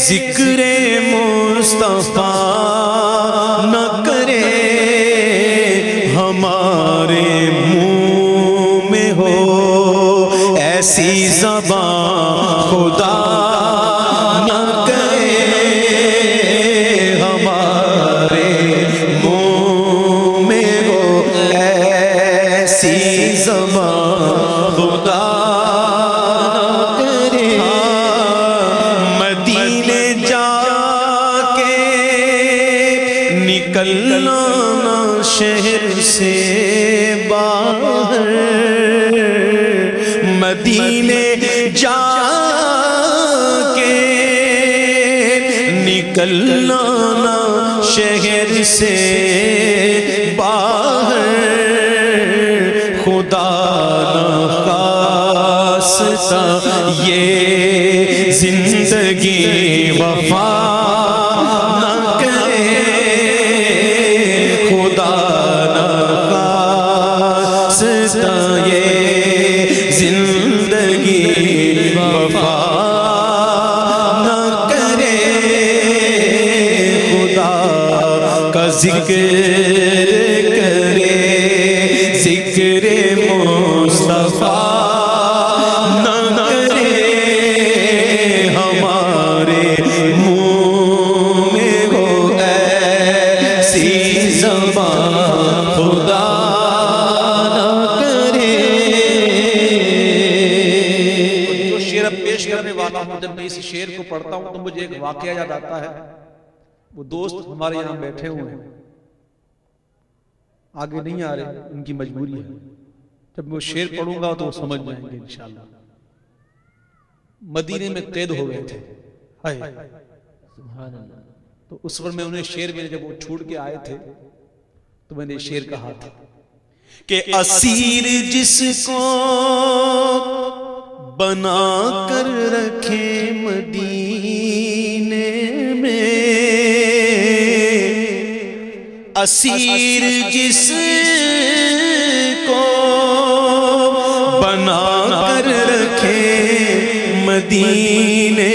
ذکر مصطفیٰ نہ نکلنا نہ شہر سے باہر مدینے جا کے نکلنا نہ شہر سے باہر خدا نخواستہ یہ زندگی وفا ذکر کرے، ذکر مصطفیٰ نہ کرے ہمارے منہ میں ہو ایسی زبان خدا نہ کرے۔ جو شعر پیش کرنے والا ہوں، جب میں اس شعر کو پڑھتا ہوں تو مجھے ایک واقعہ یاد آتا ہے۔ وہ دوست ہمارے یہاں بیٹھے ہوئے ہیں۔ آگے نہیں آ رہے، ان کی مجبوری ہے۔ جب میں وہ شعر پڑھوں گا تو وہ سمجھ جائیں گے انشاءاللہ۔ مدینے میں قید ہو گئے تھے۔ تو اس وقت میں انہیں شعر میں جب وہ چھوڑ کے آئے تھے، تو میں نے شعر کہا تھا کہ اسیر جس کو بنا کر رکھے مدینے اسیر جس کو بنا کر رکھے مدینے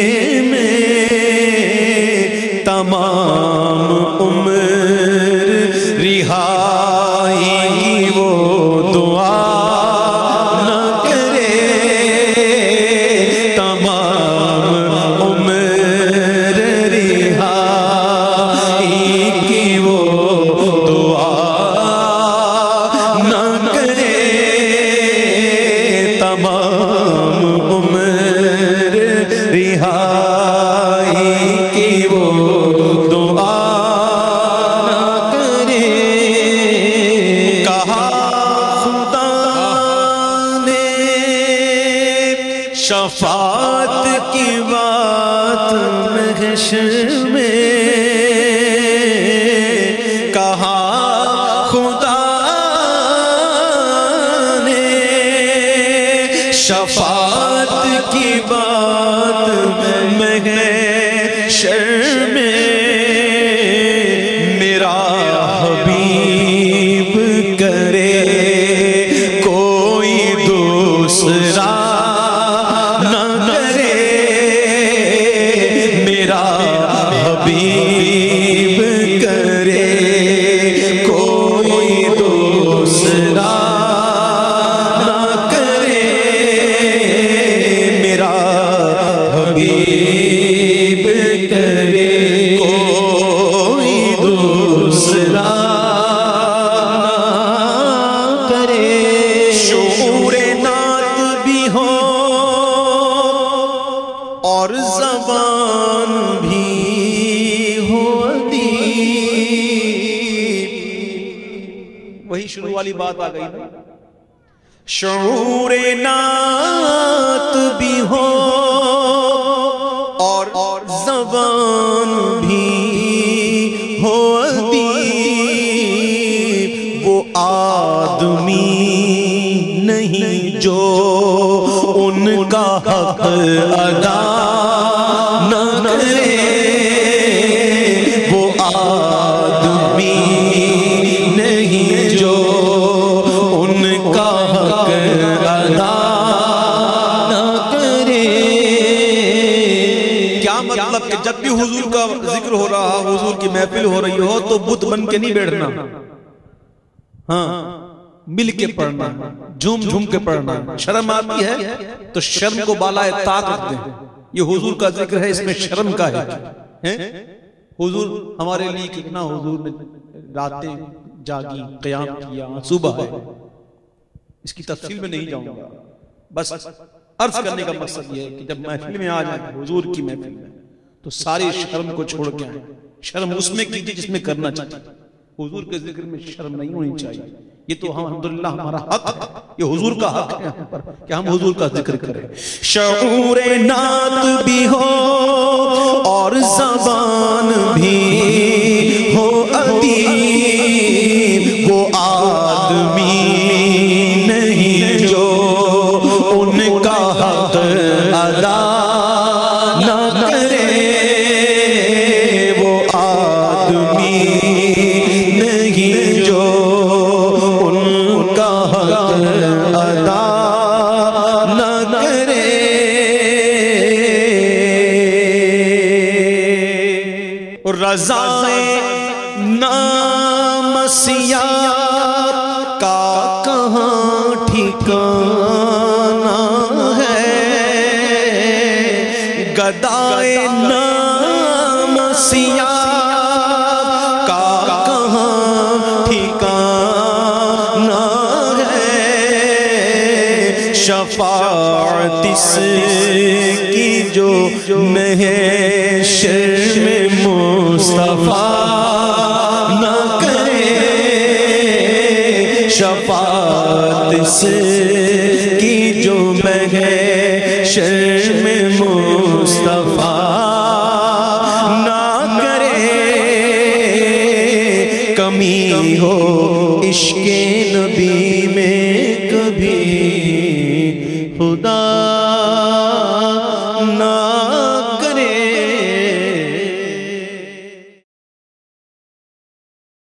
شفاعت کی بات محشر میں کہا خدا نے شفاعت کی بات محشر میں والی بات آ گئی نا شعور نعت بھی ہو اور زبان بھی ہو وہ آدمی نہیں جو ان کا حق ادا نہ کرے۔ وہ آدمی کا حق ادا نہ کرے۔ کیا مطلب کہ جب بھی حضور کا ذکر ہو رہا حضور کی محفل ہو رہی ہو، تو بت بن کے نہیں بیٹھنا۔ ہاں مل کے پڑھنا، جھوم جھوم کے پڑھنا۔ شرم آتی ہے تو شرم کو بالائے طاق رکھ دیں۔ یہ حضور کا ذکر ہے، اس میں شرم کا ہے۔ حضور ہمارے لیے کتنا حضور نے راتیں جاگی قیام کیا، صبح ہے۔ اس کی تفصیل میں نہیں جاؤں گا۔ بس عرض کرنے کا مقصد یہ ہے کہ جب محفل میں آ جائیں حضور کی محفل میں تو ساری شرم کو چھوڑ کے آئیں۔ شرم اس میں کیجیے جس میں کرنا چاہیے حضور کے ذکر میں شرم نہیں ہونی چاہیے۔ یہ تو ہم الحمدللہ ہمارا حق ہے۔ یہ حضور کا حق ہے ہم پر کہ ہم حضور کا ذکر کریں۔ شعور نعت بھی ہو اور زبان بھی کرے نام سیاہ کا کہاں ٹھکانا ہے؟ گدائے نام سیاہ کا کہاں ٹھکانا ہے؟ شفاعت اس جو محشر میں مصطفیٰ نہ کرے، شفاعت اس کی جو محشر میں مصطفیٰ نہ کرے، کمی ہو عشق نبی میں کبھی۔